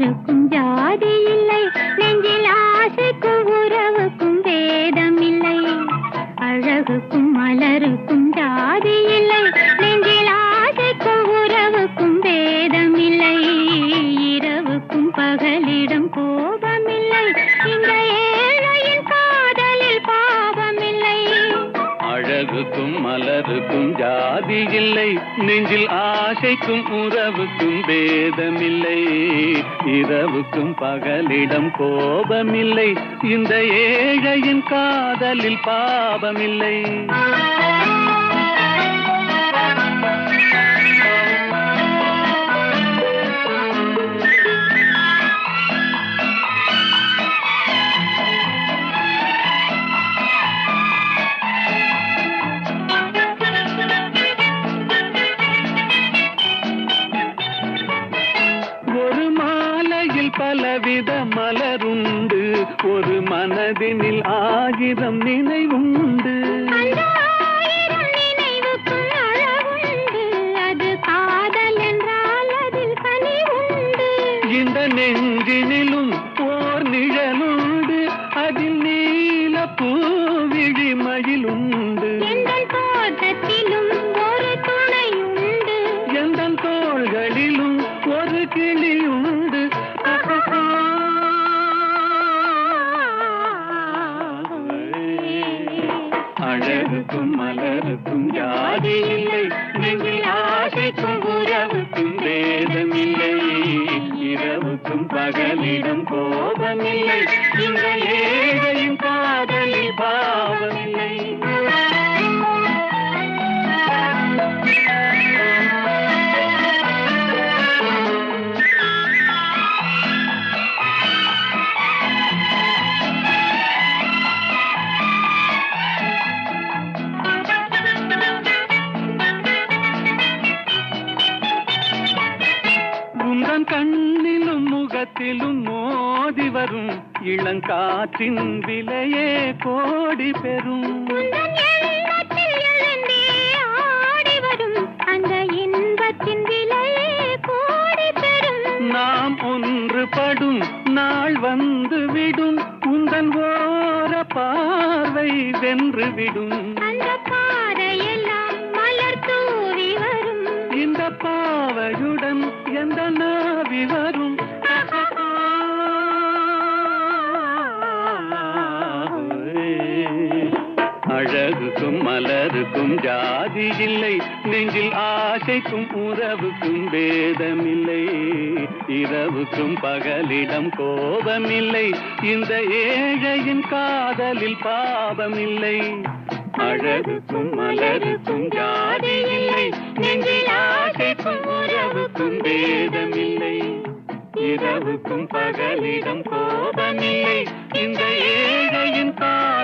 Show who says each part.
Speaker 1: பறக்கும் மலருக்கும் ஜாதி இல்லை. நெஞ்சில் ஆசைக்கும் உறவுக்கும் பேதமில்லை. இரவுக்கும் பகலிடம் கோபமில்லை. இந்த ஏழையின் காதலில் பாவமில்லை பலவித மலருண்டு ஒரு மனதினில் ஆயிரம் நினைவுண்டு. இந்த நெஞ்சினிலும் ஓர் நிழலுண்டு அதில் நீல பூவிழி மயிலுண்டு
Speaker 2: தோட்டத்திலும் ஒரு
Speaker 1: எந்த தோள்களிலும் ஒரு கிளியுண்டு அழகுக்கும் மலருக்கும் ஜாதி இல்லை நெஞ்சில் ஆசைக்கும் உறவுக்கும் வேதமில்லை. இரவுக்கும் பகலிடம் கோபமில்லை. இந்த ஏழையும் கண்ணிலும் முகத்திலும் மோதி வரும் இளங்காற்றின் விலையே கோடி பெறும். நாம் ஒன்றுபடும் நாள் வந்து விடும். உந்தன் ஓர பார்வை வென்று விடும்.
Speaker 2: அந்த பாறையெல்லாம் மலர் தூவி வரும்.
Speaker 1: இந்த பாவையுடன் எந்த நாவி வரும்? அழகுக்கும் மலருக்கும் ஜாதி இல்லை. நெஞ்சில் ஆசைக்கும் உறவுக்கும் வேதமில்லை இரவுக்கும் பகலிடம் கோபமில்லை. இந்த ஏழையின் காதலில் பாவமில்லை. அழகுக்கும் மலருக்கும் ஜாதி இல்லை. நெஞ்சில் ஆசைக்கும் உறவுக்கும் வேதமில்லை இரவுக்கும் பகலிடம் கோபமில்லை. இந்த ஏழையின் காதல்